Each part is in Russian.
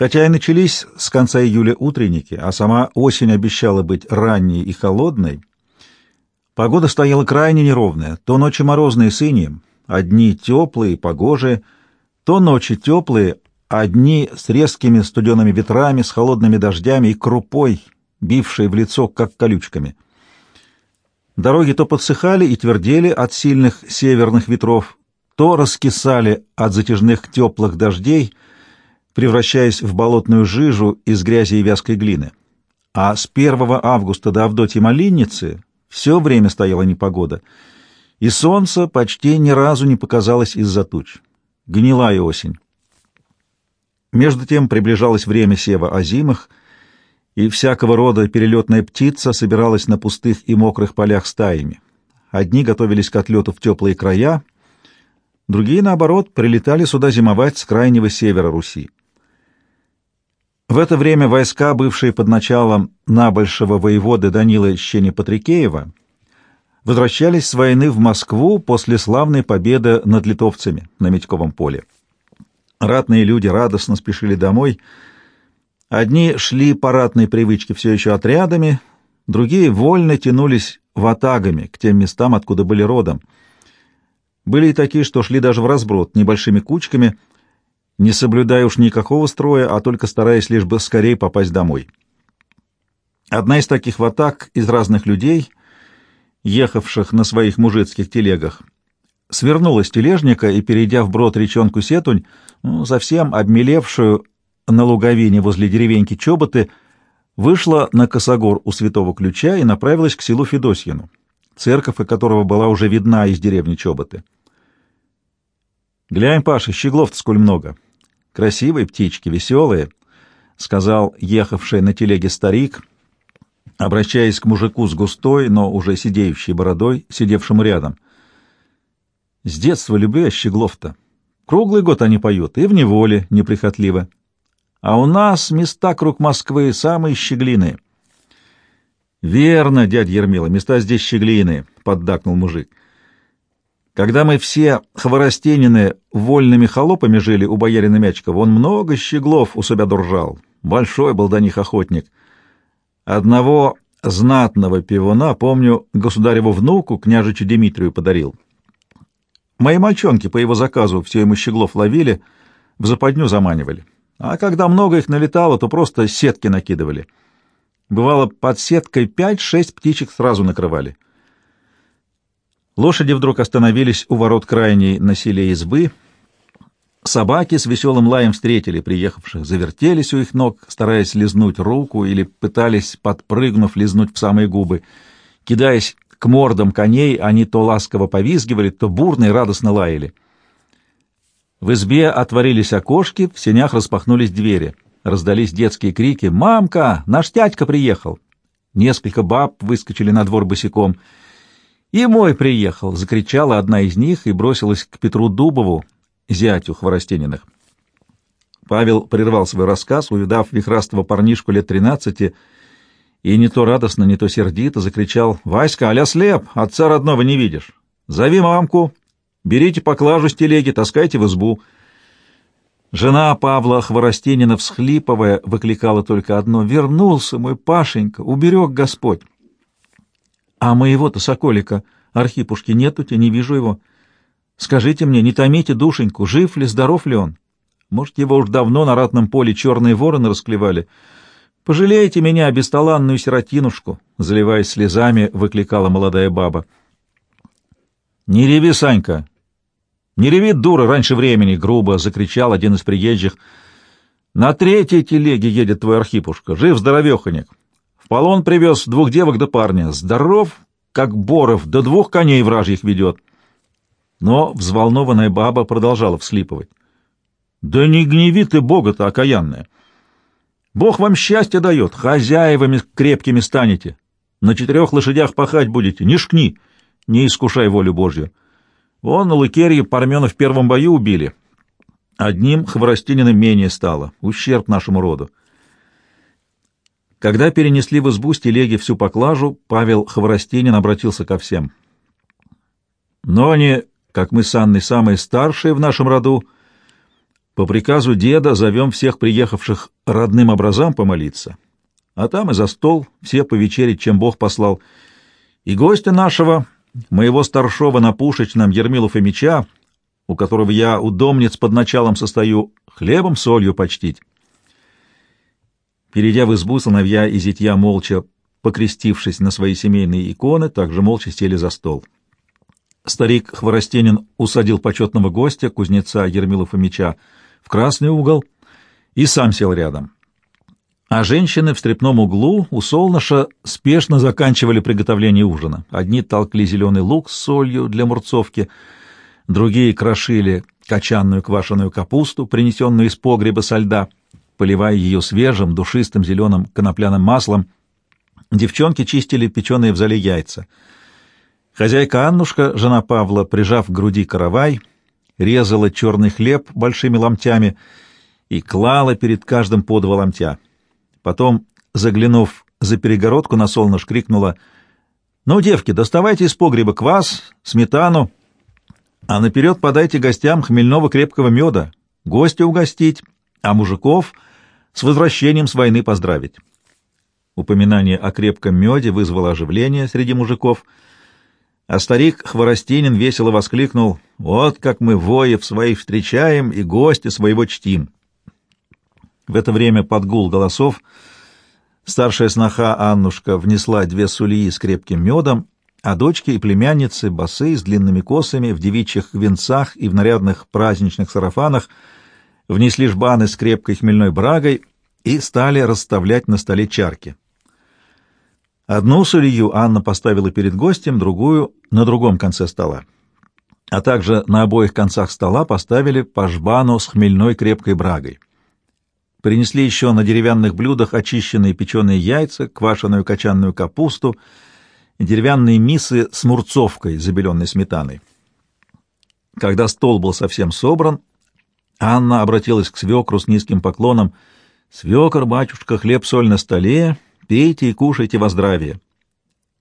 Хотя и начались с конца июля утренники, а сама осень обещала быть ранней и холодной, погода стояла крайне неровная, то ночи морозные с инием, одни теплые, погожие, то ночи теплые, а дни с резкими студеными ветрами, с холодными дождями и крупой, бившей в лицо, как колючками. Дороги то подсыхали и твердели от сильных северных ветров, то раскисали от затяжных теплых дождей, превращаясь в болотную жижу из грязи и вязкой глины. А с 1 августа до Авдотьи Малинницы все время стояла непогода, и солнце почти ни разу не показалось из-за туч. Гнилая осень. Между тем приближалось время сева озимых, и всякого рода перелетная птица собиралась на пустых и мокрых полях стаями. Одни готовились к отлету в теплые края, другие, наоборот, прилетали сюда зимовать с крайнего севера Руси. В это время войска, бывшие под началом набольшего воеводы Данила Щени-Патрикеева, возвращались с войны в Москву после славной победы над литовцами на Медьковом поле. Ратные люди радостно спешили домой. Одни шли по ратной привычке все еще отрядами, другие вольно тянулись ватагами к тем местам, откуда были родом. Были и такие, что шли даже в разброд, небольшими кучками, не соблюдая уж никакого строя, а только стараясь лишь бы скорее попасть домой. Одна из таких ватаг из разных людей, ехавших на своих мужицких телегах, свернула с тележника и, перейдя в брод речонку Сетунь, ну, совсем обмелевшую на луговине возле деревеньки Чоботы, вышла на косогор у Святого Ключа и направилась к селу Федосьину, церковь которого была уже видна из деревни Чоботы. «Глянь, Паша, щеглов-то сколь много! Красивые птички, веселые!» — сказал ехавший на телеге старик, обращаясь к мужику с густой, но уже сидеющей бородой, сидевшему рядом — с детства люблю я щеглов-то. Круглый год они поют, и в неволе неприхотливо. А у нас места круг Москвы самые щеглиные. — Верно, дядя Ермила, места здесь щеглиные, — поддакнул мужик. Когда мы все хворостенины вольными холопами жили у боярина Мячкова, он много щеглов у себя держал. Большой был до них охотник. Одного знатного пивуна, помню, государеву внуку, княжичу Дмитрию, подарил. Мои мальчонки по его заказу все ему щеглов ловили, в западню заманивали. А когда много их налетало, то просто сетки накидывали. Бывало, под сеткой пять-шесть птичек сразу накрывали. Лошади вдруг остановились у ворот крайней на селе избы. Собаки с веселым лаем встретили приехавших, завертелись у их ног, стараясь лизнуть руку или пытались, подпрыгнув, лизнуть в самые губы. Кидаясь к мордам коней они то ласково повизгивали, то бурно и радостно лаяли. В избе отворились окошки, в сенях распахнулись двери. Раздались детские крики «Мамка! Наш тятька приехал!» Несколько баб выскочили на двор босиком. «И мой приехал!» — закричала одна из них и бросилась к Петру Дубову, зятю Хворостениных. Павел прервал свой рассказ, увидав вихрастого парнишку лет тринадцати, и не то радостно, не то сердито закричал «Васька, аля слеп, отца родного не видишь! Зови мамку, берите поклажу с телеги, таскайте в избу». Жена Павла Хворостенина, всхлипывая, выкликала только одно «Вернулся мой Пашенька, уберег Господь!» «А моего-то соколика, Архипушки, нету-те, не вижу его. Скажите мне, не томите душеньку, жив ли, здоров ли он? Может, его уж давно на ратном поле черные вороны расклевали?» «Пожалейте меня, бесталанную сиротинушку!» — заливаясь слезами, выкликала молодая баба. «Не реви, Санька! Не реви, дура, раньше времени!» — грубо закричал один из приезжих. «На третьей телеге едет твой Архипушка, жив здоровеханик. Полон привез двух девок да парня. Здоров, как Боров, до двух коней вражьих ведет». Но взволнованная баба продолжала вслипывать. «Да не гневи ты Бога-то, окаянная!» Бог вам счастье дает, хозяевами крепкими станете. На четырех лошадях пахать будете, не шкни, не искушай волю Божью. Вон у Лыкерья Пармена в первом бою убили. Одним Хворостининым менее стало, ущерб нашему роду. Когда перенесли в избу с телеги всю поклажу, Павел Хворостинин обратился ко всем. Но они, как мы с Анной, самые старшие в нашем роду, По приказу деда зовем всех приехавших родным образам помолиться, а там и за стол все повечерить, чем Бог послал. И гостя нашего, моего старшего на Пушечном Ермилу Фомича, у которого я удомнец под началом состою, хлебом солью почтить. Перейдя в избу, сыновья и зятья молча, покрестившись на свои семейные иконы, также молча сели за стол. Старик Хворостенин усадил почетного гостя, кузнеца Ермила Фомича, в красный угол и сам сел рядом. А женщины в стрепном углу у солныша спешно заканчивали приготовление ужина. Одни толкли зеленый лук с солью для мурцовки, другие крошили качанную квашеную капусту, принесенную из погреба со льда — поливая ее свежим, душистым зеленым конопляным маслом. Девчонки чистили печеные в зале яйца. Хозяйка Аннушка, жена Павла, прижав к груди каравай, резала черный хлеб большими ломтями и клала перед каждым по два ломтя. Потом, заглянув за перегородку на солнышко, крикнула «Ну, девки, доставайте из погреба квас, сметану, а наперед подайте гостям хмельного крепкого меда, гостя угостить, а мужиков — с возвращением с войны поздравить. Упоминание о крепком меде вызвало оживление среди мужиков, а старик Хворостинин весело воскликнул «Вот как мы воев своих встречаем и гостя своего чтим». В это время под гул голосов старшая сноха Аннушка внесла две сулии с крепким медом, а дочки и племянницы, босые, с длинными косами, в девичьих венцах и в нарядных праздничных сарафанах — внесли жбаны с крепкой хмельной брагой и стали расставлять на столе чарки. Одну сулью Анна поставила перед гостем, другую — на другом конце стола. А также на обоих концах стола поставили по жбану с хмельной крепкой брагой. Принесли еще на деревянных блюдах очищенные печеные яйца, квашеную качанную капусту, деревянные мисы с мурцовкой, забеленной сметаной. Когда стол был совсем собран, Анна обратилась к свекру с низким поклоном. «Свекр, батюшка, хлеб-соль на столе, пейте и кушайте во здравие».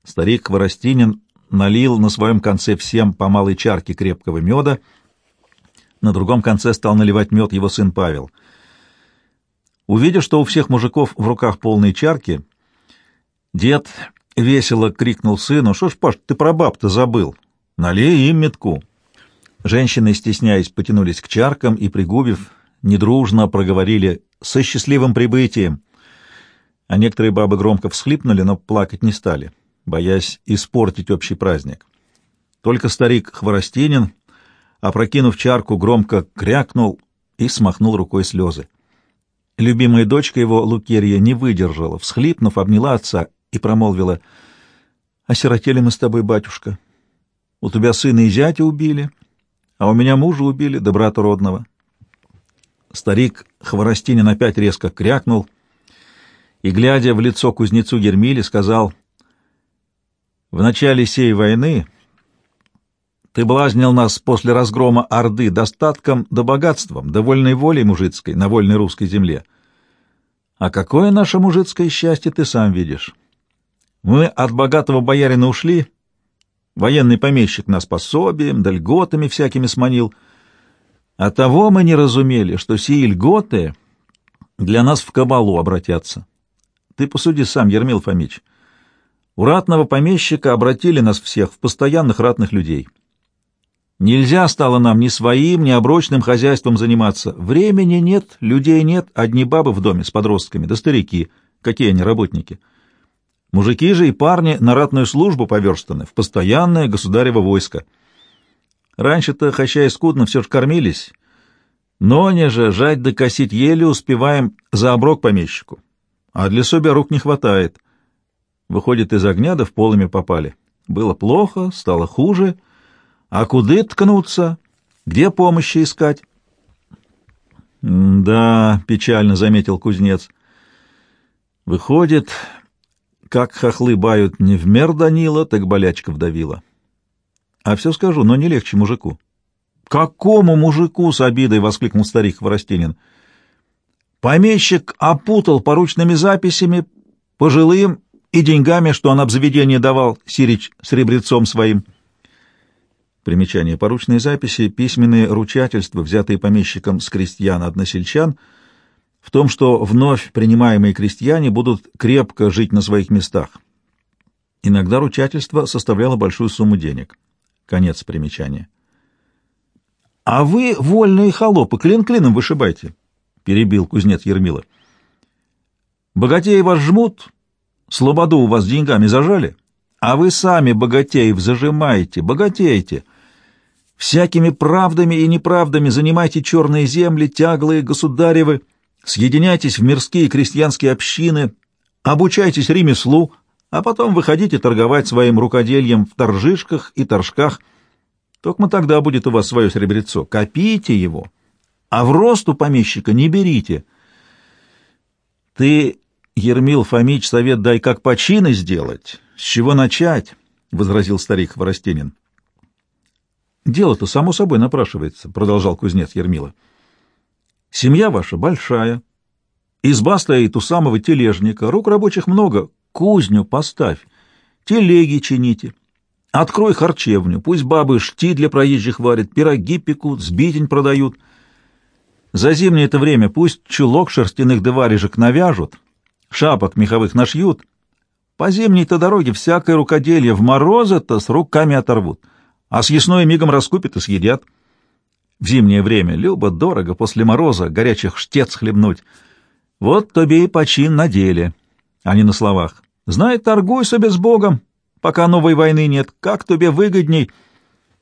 Старик Хворостинин налил на своем конце всем по малой чарке крепкого меда, на другом конце стал наливать мед его сын Павел. Увидев, что у всех мужиков в руках полные чарки, дед весело крикнул сыну, «Что ж, Паш, ты про баб-то забыл? Налей им метку». Женщины, стесняясь, потянулись к чаркам и, пригубив, недружно проговорили «со счастливым прибытием». А некоторые бабы громко всхлипнули, но плакать не стали, боясь испортить общий праздник. Только старик Хворостинин, опрокинув чарку, громко крякнул и смахнул рукой слезы. Любимая дочка его, Лукерья, не выдержала, всхлипнув, обняла отца и промолвила «Осиротели мы с тобой, батюшка. У тебя сына и зятя убили, а у меня мужа убили, да брата родного. Старик Хворостинин опять резко крякнул и, глядя в лицо кузнецу Гермиле, сказал, «В начале сей войны ты блазнил нас после разгрома Орды достатком да богатством, да волей мужицкой на вольной русской земле. А какое наше мужицкое счастье ты сам видишь. Мы от богатого боярина ушли, — Военный помещик нас пособием да льготами всякими сманил. А того мы не разумели, что сии льготы для нас в кабалу обратятся. Ты посуди сам, Ермил Фомич. У ратного помещика обратили нас всех в постоянных ратных людей. Нельзя стало нам ни своим, ни оброчным хозяйством заниматься. Времени нет, людей нет, одни бабы в доме с подростками, да старики. Какие они работники? — Мужики же и парни на ратную службу поверстаны, в постоянное государево войско. Раньше-то, хотя и скудно, все ж кормились, но не же жать да косить еле успеваем за оброк помещику, а для себя рук не хватает. Выходит, из огня да в полами попали. Было плохо, стало хуже, а куды ткнуться, где помощи искать? — Да, — печально заметил кузнец. — Выходит, как хохлы бают не в мер Данила, так болячка вдавила. А все скажу, но не легче мужику. «Какому мужику?» — с обидой воскликнул старик Хворостинин. «Помещик опутал поручными записями, пожилым и деньгами, что он обзаведение давал, Сирич с своим». Примечание. Поручные записи, письменные ручательства, взятые помещиком с крестьян-односельчан, в том, что вновь принимаемые крестьяне будут крепко жить на своих местах. Иногда ручательство составляло большую сумму денег. Конец примечания. — А вы, вольные холопы, клин клином вышибайте, — перебил кузнец Ермила. — Богатеи вас жмут, слободу у вас деньгами зажали, а вы сами богатеев зажимаете, богатеете. Всякими правдами и неправдами занимайте черные земли, тяглые, государевы, съединяйтесь в мирские крестьянские общины, обучайтесь ремеслу, а потом выходите торговать своим рукоделием в торжишках и торжках. Только тогда будет у вас свое серебрецо. Копите его, а в росту помещика не берите. Ты, Ермил Фомич, совет дай, как почины сделать, с чего начать, — возразил старик Хворостенин. Дело-то само собой напрашивается, — продолжал кузнец Ермила. Семья ваша большая, изба стоит у самого тележника, рук рабочих много, кузню поставь, телеги чините. Открой харчевню, пусть бабы шти для проезжих варят, пироги пекут, сбитень продают. За зимнее это время пусть чулок шерстяных деварежек навяжут, шапок меховых нашьют. По зимней-то дороге всякое рукоделие в морозы-то с руками оторвут, а съестное мигом раскупят и съедят. В зимнее время любо дорого после мороза горячих штец хлебнуть. Вот тебе и почин на деле, а не на словах. Знай, торгуй себе Богом, пока новой войны нет. Как тебе выгодней?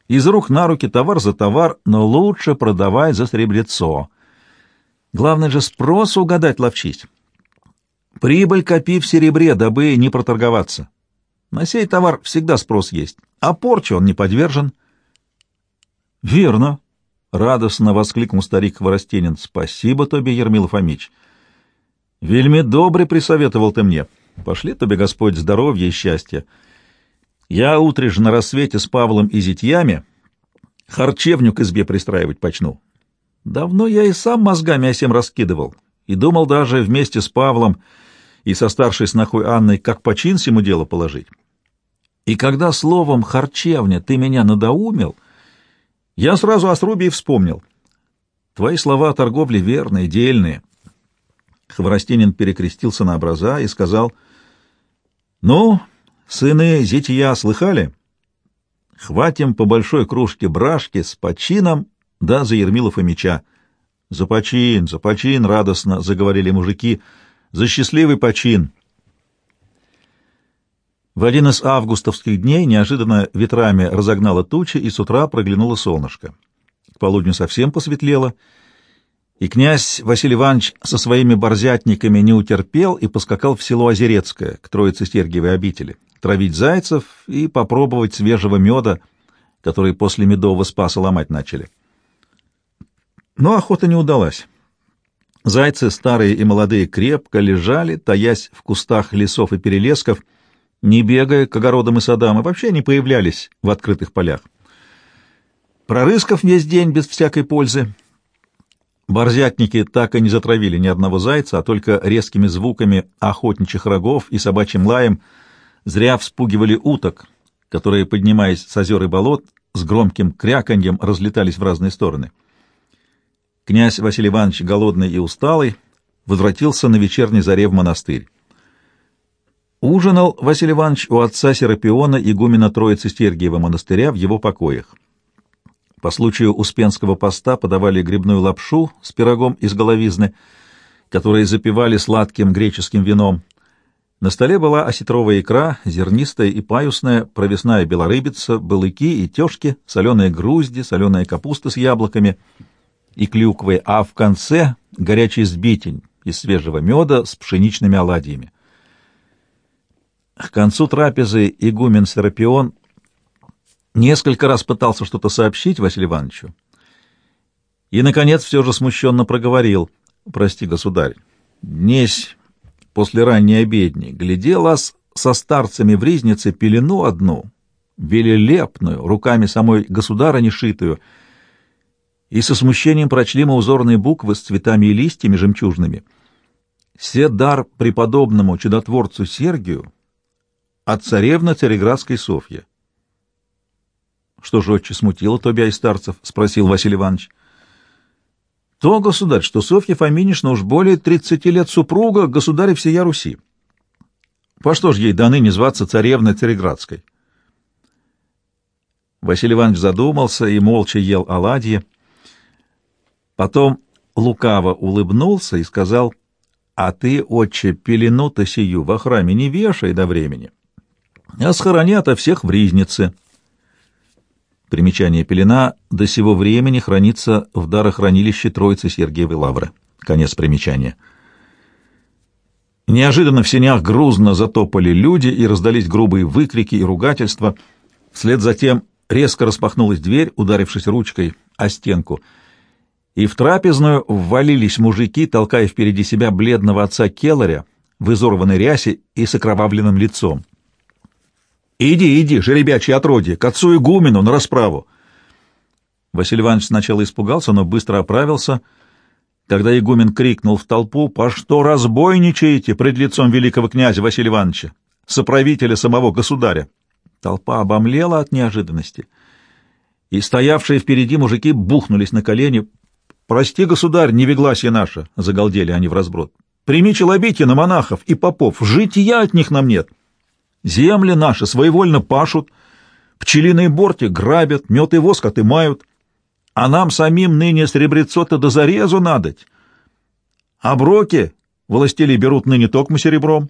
Из рук на руки товар за товар, но лучше продавай за сребрецо. Главное же спрос угадать ловчись. Прибыль копи в серебре, дабы не проторговаться. На сей товар всегда спрос есть, а порче он не подвержен. — Верно, — радостно воскликнул старик Хворостенин. — Спасибо тебе, Ермил Фомич. — Вельми добрый присоветовал ты мне. Пошли тебе, Господь, здоровья и счастья. Я утрежь на рассвете с Павлом и зятьями харчевню к избе пристраивать почну. Давно я и сам мозгами осем раскидывал, и думал даже вместе с Павлом и со старшей снохой Анной, как почин сему дело положить. И когда словом «харчевня» ты меня надоумил, я сразу о срубе и вспомнил. Твои слова о торговле верные, дельные. Хворостинин перекрестился на образа и сказал — ну, сыны зятья слыхали? Хватим по большой кружке брашки с почином, да за Ермилов и меча. За почин, за почин, радостно заговорили мужики, за счастливый почин. В один из августовских дней неожиданно ветрами разогнало тучи, и с утра проглянуло солнышко. К полудню совсем посветлело — и князь Василий Иванович со своими борзятниками не утерпел и поскакал в село Озерецкое, к Троице Сергиевой обители, травить зайцев и попробовать свежего меда, который после медового спаса ломать начали. Но охота не удалась. Зайцы, старые и молодые, крепко лежали, таясь в кустах лесов и перелесков, не бегая к огородам и садам, и вообще не появлялись в открытых полях. Прорыскав весь день без всякой пользы, Борзятники так и не затравили ни одного зайца, а только резкими звуками охотничьих рогов и собачьим лаем зря вспугивали уток, которые, поднимаясь с озер и болот, с громким кряканьем разлетались в разные стороны. Князь Василий Иванович, голодный и усталый, возвратился на вечерней заре в монастырь. Ужинал Василий Иванович у отца Серапиона, игумена Троицы Сергиева монастыря, в его покоях. По случаю Успенского поста подавали грибную лапшу с пирогом из головизны, которые запивали сладким греческим вином. На столе была осетровая икра, зернистая и паюсная, провесная белорыбица, балыки и тёшки, соленые грузди, соленая капуста с яблоками и клюквой, а в конце горячий сбитень из свежего меда с пшеничными оладьями. К концу трапезы игумен Серапион Несколько раз пытался что-то сообщить Василию Ивановичу. И, наконец, все же смущенно проговорил. «Прости, государь, днесь после ранней обедни глядел ас со старцами в ризнице пелену одну, велелепную, руками самой государыни шитую, и со смущением прочли мы узорные буквы с цветами и листьями жемчужными. «Се дар преподобному чудотворцу Сергию от царевны Цареградской Софьи». Что же отче смутило Тобя и старцев? — спросил Василий Иванович. — То, государь, что Софья Фоминишна уж более тридцати лет супруга государя всея Руси. По что ж ей до ныне зваться царевной Цареградской? Василий Иванович задумался и молча ел оладьи. Потом лукаво улыбнулся и сказал, «А ты, отче, пелену-то сию во храме не вешай до времени, а схорони ото всех в ризнице». Примечание пелена до сего времени хранится в дарохранилище Троицы Сергиевой Лавры. Конец примечания. Неожиданно в сенях грузно затопали люди и раздались грубые выкрики и ругательства. Вслед за тем резко распахнулась дверь, ударившись ручкой о стенку, и в трапезную ввалились мужики, толкая впереди себя бледного отца Келларя в изорванной рясе и с окровавленным лицом. «Иди, иди, жеребячий отродье, к отцу игумену на расправу!» Василий Иванович сначала испугался, но быстро оправился, когда игумен крикнул в толпу, «По что разбойничаете пред лицом великого князя Василия Ивановича, соправителя самого государя?» Толпа обомлела от неожиданности, и стоявшие впереди мужики бухнулись на колени. «Прости, государь, невегласие наше!» — загалдели они в разброд. «Прими челобитие на монахов и попов, жития от них нам нет!» Земли наши своевольно пашут, пчелиные борти грабят, мед и воск отымают, а нам самим ныне сребрецо-то до зарезу надоть. А броки властели берут ныне токмо серебром.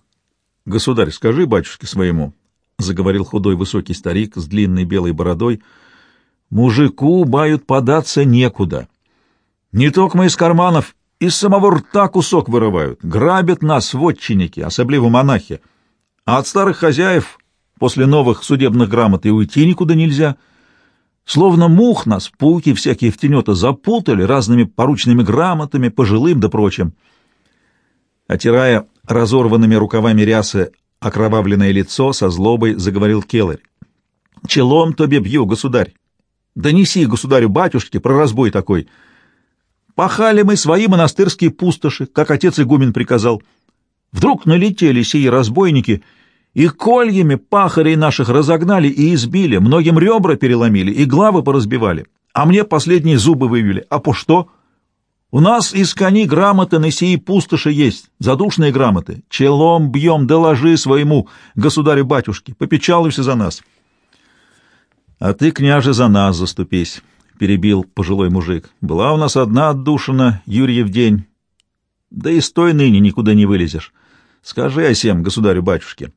— Государь, скажи батюшке своему, — заговорил худой высокий старик с длинной белой бородой, — мужику бают податься некуда. Не токмо из карманов, из самого рта кусок вырывают, грабят нас вотчинники, особливо монахи. А от старых хозяев после новых судебных грамот и уйти никуда нельзя. Словно мух нас, пауки всякие в тенета запутали разными поручными грамотами, пожилым да прочим. Отирая разорванными рукавами рясы окровавленное лицо, со злобой заговорил Келларь. «Челом тебе бью, государь! Донеси государю-батюшке про разбой такой. Пахали мы свои монастырские пустоши, как отец игумен приказал». Вдруг налетели сии разбойники и кольями пахарей наших разогнали и избили, многим ребра переломили и главы поразбивали, а мне последние зубы вывели. А по что? У нас из кони грамоты на сии пустоши есть, задушные грамоты. Челом бьем, доложи своему государю-батюшке, попечалуйся за нас. — А ты, княже, за нас заступись, — перебил пожилой мужик. — Была у нас одна отдушина, Юрьев день. Да и с той ныне никуда не вылезешь. Скажи о сем государю-батюшке.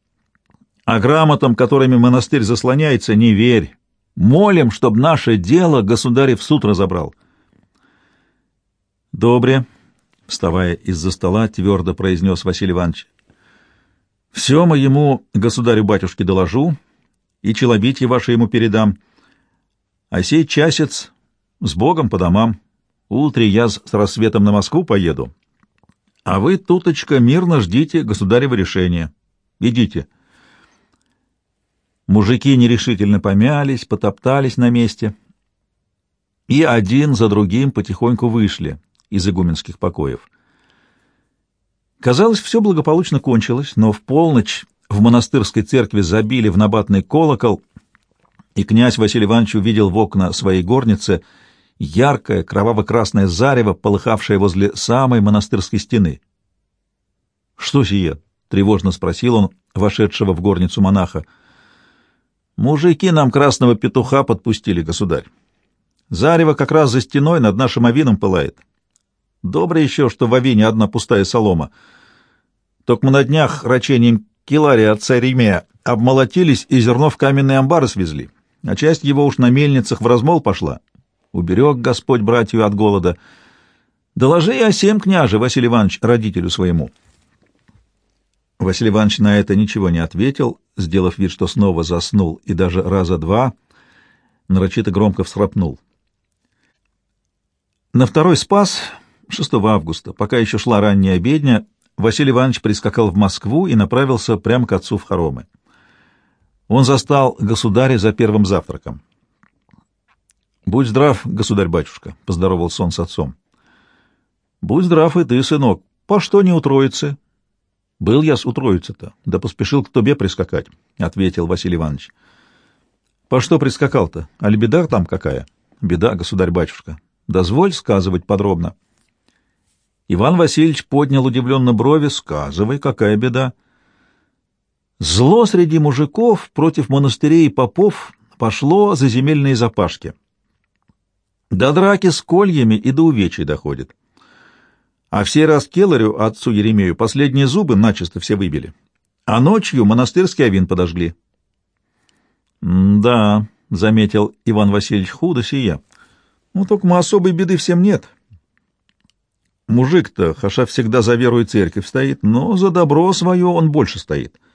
А грамотам, которыми монастырь заслоняется, не верь. Молим, чтоб наше дело государь в суд разобрал. Добре, вставая из-за стола, твердо произнес Василий Иванович. Все моему государю-батюшке доложу, и челобитие ваше ему передам. А сей часец с Богом по домам. Утре я с рассветом на Москву поеду, а вы, туточка, мирно ждите государева решения. Идите. Мужики нерешительно помялись, потоптались на месте и один за другим потихоньку вышли из игуменских покоев. Казалось, все благополучно кончилось, но в полночь в монастырской церкви забили в набатный колокол, и князь Василий Иванович увидел в окна своей горницы — яркое кроваво-красное зарево, полыхавшее возле самой монастырской стены. «Что сие?» — тревожно спросил он вошедшего в горницу монаха. «Мужики нам красного петуха подпустили, государь. Зарево как раз за стеной над нашим авином пылает. Добро еще, что в авине одна пустая солома. Только мы на днях рачением Килария отца Ремея обмолотились и зерно в каменные амбары свезли, а часть его уж на мельницах в размол пошла уберег Господь братью от голода. Доложи о сем, княже, Василий Иванович, родителю своему. Василий Иванович на это ничего не ответил, сделав вид, что снова заснул, и даже раза два нарочито громко всхрапнул. На второй спас, 6 августа, пока еще шла ранняя обедня, Василий Иванович прискакал в Москву и направился прямо к отцу в хоромы. Он застал государя за первым завтраком. — Будь здрав, государь-батюшка, — поздоровался он с отцом. — Будь здрав и ты, сынок. По что не у троицы? — Был я с у троицы-то, да поспешил к тебе прискакать, — ответил Василий Иванович. По что прискакал-то? Аль беда там какая? Беда, государь-батюшка. Дозволь сказывать подробно. Иван Васильевич поднял удивленно брови. Сказывай, какая беда? Зло среди мужиков против монастырей и попов пошло за земельные запашки. До драки с кольями и до увечий доходит. А все раз Келарю, отцу Еремею, последние зубы начисто все выбили. А ночью монастырский авин подожгли. — Да, — заметил Иван Васильевич, — худо сия. Ну, только мы особой беды всем нет. Мужик-то, хаша всегда за веру и церковь стоит, но за добро свое он больше стоит. —